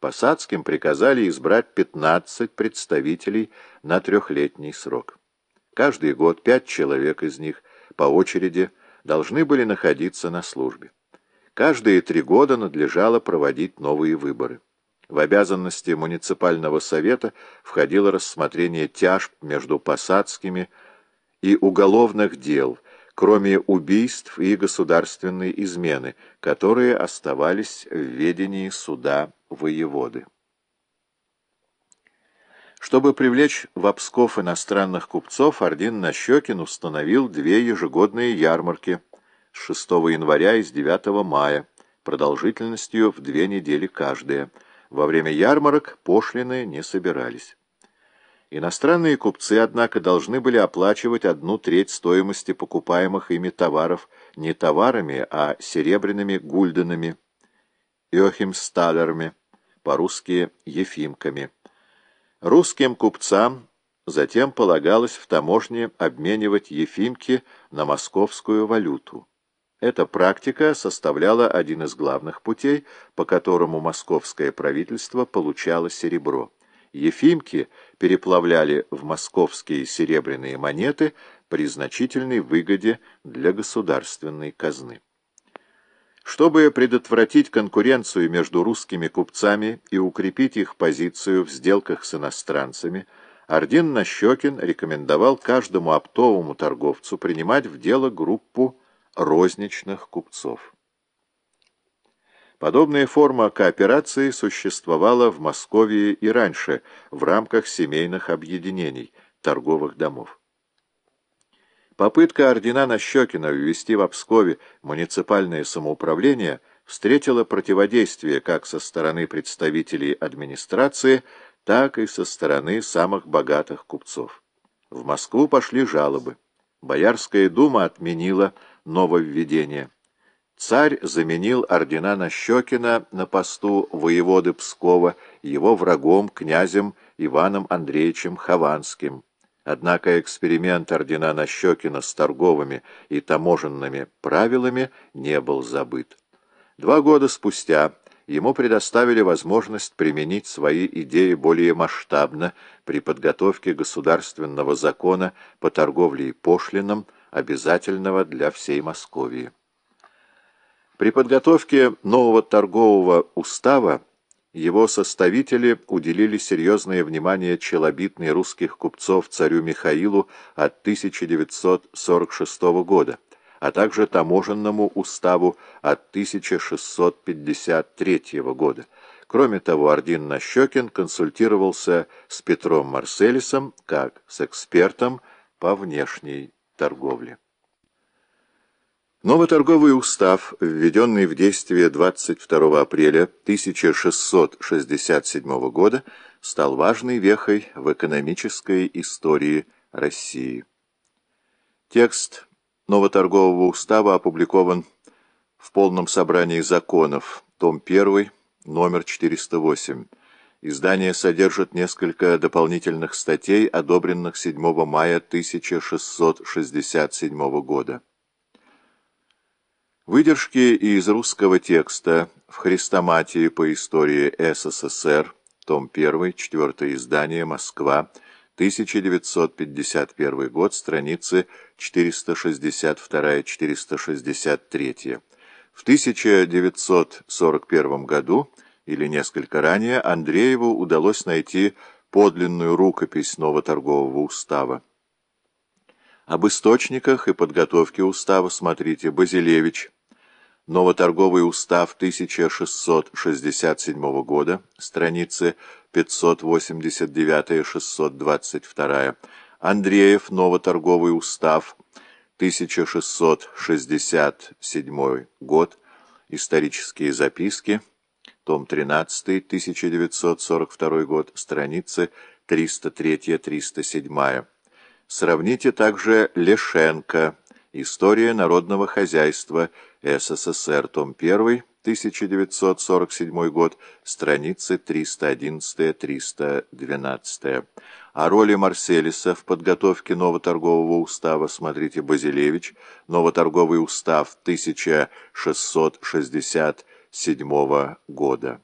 Посадским приказали избрать 15 представителей на трехлетний срок. Каждый год пять человек из них по очереди должны были находиться на службе. Каждые три года надлежало проводить новые выборы. В обязанности муниципального совета входило рассмотрение тяжб между посадскими и уголовных дел, кроме убийств и государственной измены, которые оставались в ведении суда воеводы. Чтобы привлечь в Псков иностранных купцов, Ордин Нащекин установил две ежегодные ярмарки с 6 января и с 9 мая, продолжительностью в две недели каждая. Во время ярмарок пошлины не собирались. Иностранные купцы, однако, должны были оплачивать одну треть стоимости покупаемых ими товаров не товарами, а серебряными гульденами, йохимсталерами, по-русски ефимками. Русским купцам затем полагалось в таможне обменивать ефимки на московскую валюту. Эта практика составляла один из главных путей, по которому московское правительство получало серебро. Ефимки переплавляли в московские серебряные монеты при значительной выгоде для государственной казны. Чтобы предотвратить конкуренцию между русскими купцами и укрепить их позицию в сделках с иностранцами, Ордин Нащекин рекомендовал каждому оптовому торговцу принимать в дело группу розничных купцов. Подобная форма кооперации существовала в Москве и раньше в рамках семейных объединений, торговых домов. Попытка ордена Нащекина ввести в Пскове муниципальное самоуправление встретила противодействие как со стороны представителей администрации, так и со стороны самых богатых купцов. В Москву пошли жалобы. Боярская дума отменила нововведение. Царь заменил ордена Нащекина на посту воеводы Пскова его врагом, князем Иваном Андреевичем Хованским. Однако эксперимент ордена Нащекина с торговыми и таможенными правилами не был забыт. Два года спустя ему предоставили возможность применить свои идеи более масштабно при подготовке государственного закона по торговле и пошлинам, обязательного для всей Московии. При подготовке нового торгового устава его составители уделили серьезное внимание челобитной русских купцов царю Михаилу от 1946 года, а также таможенному уставу от 1653 года. Кроме того, Ордин Нащекин консультировался с Петром Марселисом как с экспертом по внешней торговле. Новый торговый устав, введенный в действие 22 апреля 1667 года, стал важной вехой в экономической истории России. Текст новоторгового устава опубликован в полном собрании законов, том 1, номер 408. Издание содержит несколько дополнительных статей, одобренных 7 мая 1667 года. Выдержки из русского текста в Хрестоматии по истории СССР, том 1, четвертое издание, Москва, 1951 год, страницы 462-463. В 1941 году или несколько ранее Андрееву удалось найти подлинную рукопись новоторгового устава. Об источниках и подготовке устава смотрите Базилевич. Новоторговый устав 1667 года, страницы 589-622. Андреев. Новоторговый устав 1667 год. Исторические записки том 13, 1942 год, страницы 303-307. Сравните также Лешенко, История народного хозяйства, СССР, том 1, 1947 год, страницы 311-312. О роли Марселиса в подготовке новоторгового устава смотрите Базилевич, Новоторговый устав 1660 1997 года.